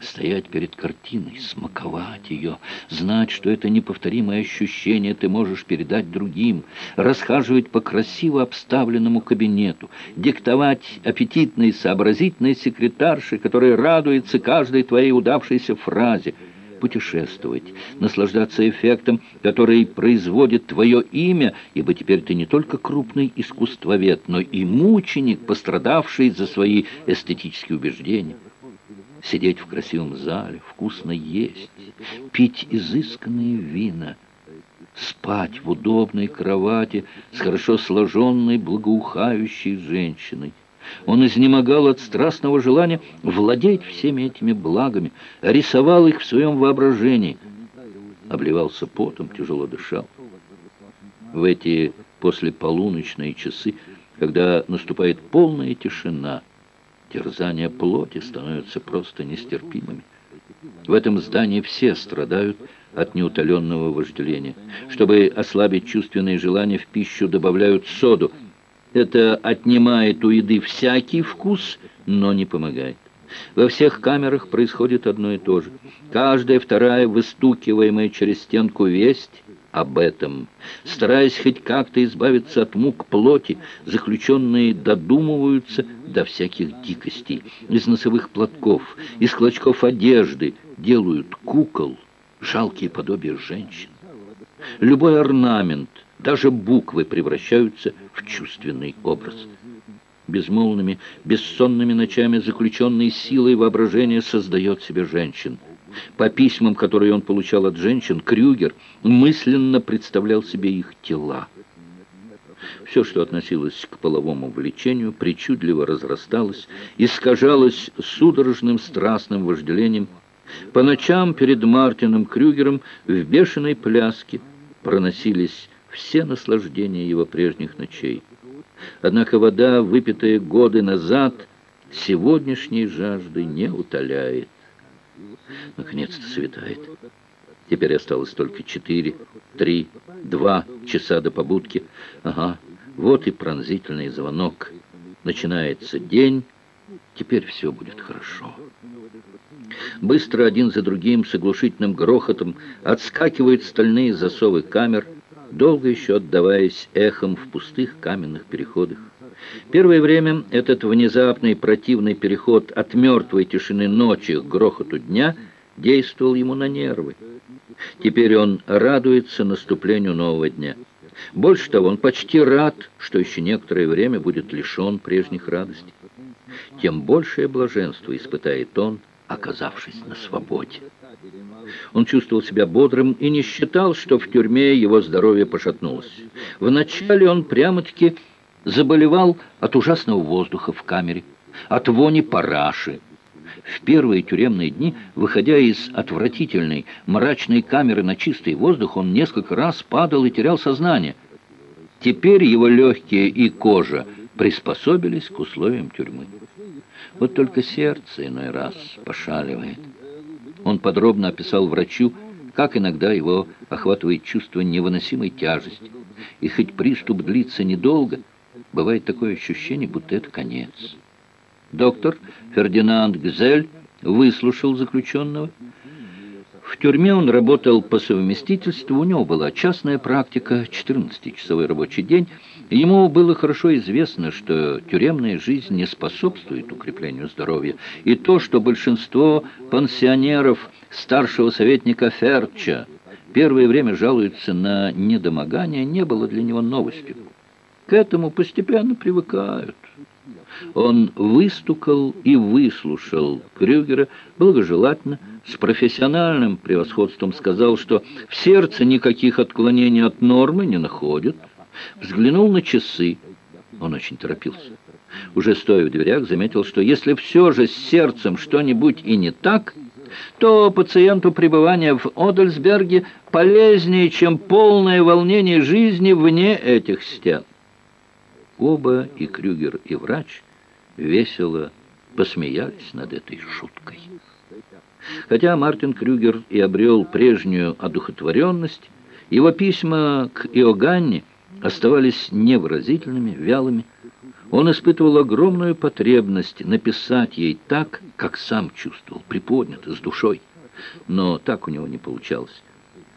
Стоять перед картиной, смаковать ее, знать, что это неповторимое ощущение ты можешь передать другим, расхаживать по красиво обставленному кабинету, диктовать аппетитной сообразительной секретарше, которая радуется каждой твоей удавшейся фразе, путешествовать, наслаждаться эффектом, который производит твое имя, ибо теперь ты не только крупный искусствовед, но и мученик, пострадавший за свои эстетические убеждения сидеть в красивом зале, вкусно есть, пить изысканные вина, спать в удобной кровати с хорошо сложенной, благоухающей женщиной. Он изнемогал от страстного желания владеть всеми этими благами, рисовал их в своем воображении, обливался потом, тяжело дышал. В эти послеполуночные часы, когда наступает полная тишина, терзания плоти становятся просто нестерпимыми. В этом здании все страдают от неутоленного вожделения. Чтобы ослабить чувственные желания, в пищу добавляют соду. Это отнимает у еды всякий вкус, но не помогает. Во всех камерах происходит одно и то же. Каждая вторая выстукиваемая через стенку весть об этом. Стараясь хоть как-то избавиться от мук плоти, заключенные додумываются до всяких дикостей. Из носовых платков, из клочков одежды делают кукол, жалкие подобия женщин. Любой орнамент, даже буквы превращаются в чувственный образ. Безмолвными, бессонными ночами заключенный силой воображения создает себе женщин – по письмам, которые он получал от женщин, Крюгер мысленно представлял себе их тела. Все, что относилось к половому влечению, причудливо разрасталось, искажалось судорожным страстным вожделением. По ночам перед Мартином Крюгером в бешеной пляске проносились все наслаждения его прежних ночей. Однако вода, выпитая годы назад, сегодняшней жажды не утоляет. Наконец-то светает. Теперь осталось только четыре, три, два часа до побудки. Ага, вот и пронзительный звонок. Начинается день, теперь все будет хорошо. Быстро один за другим с оглушительным грохотом отскакивают стальные засовы камер, долго еще отдаваясь эхом в пустых каменных переходах. Первое время этот внезапный противный переход от мертвой тишины ночи к грохоту дня действовал ему на нервы. Теперь он радуется наступлению нового дня. Больше того, он почти рад, что еще некоторое время будет лишен прежних радостей. Тем большее блаженство испытает он, оказавшись на свободе. Он чувствовал себя бодрым и не считал, что в тюрьме его здоровье пошатнулось. Вначале он прямо-таки заболевал от ужасного воздуха в камере, от вони параши. В первые тюремные дни, выходя из отвратительной мрачной камеры на чистый воздух, он несколько раз падал и терял сознание. Теперь его легкие и кожа приспособились к условиям тюрьмы. Вот только сердце иной раз пошаливает. Он подробно описал врачу, как иногда его охватывает чувство невыносимой тяжести. И хоть приступ длится недолго, Бывает такое ощущение, будто это конец. Доктор Фердинанд Гзель выслушал заключенного. В тюрьме он работал по совместительству, у него была частная практика, 14-часовой рабочий день. Ему было хорошо известно, что тюремная жизнь не способствует укреплению здоровья. И то, что большинство пансионеров старшего советника Ферча первое время жалуются на недомогание, не было для него новостью. К этому постепенно привыкают. Он выстукал и выслушал Крюгера благожелательно, с профессиональным превосходством сказал, что в сердце никаких отклонений от нормы не находит. Взглянул на часы. Он очень торопился. Уже стоя в дверях, заметил, что если все же с сердцем что-нибудь и не так, то пациенту пребывание в Одельсберге полезнее, чем полное волнение жизни вне этих стен. Оба, и Крюгер, и врач, весело посмеялись над этой шуткой. Хотя Мартин Крюгер и обрел прежнюю одухотворенность, его письма к Иоганне оставались невыразительными, вялыми. Он испытывал огромную потребность написать ей так, как сам чувствовал, приподнято, с душой. Но так у него не получалось.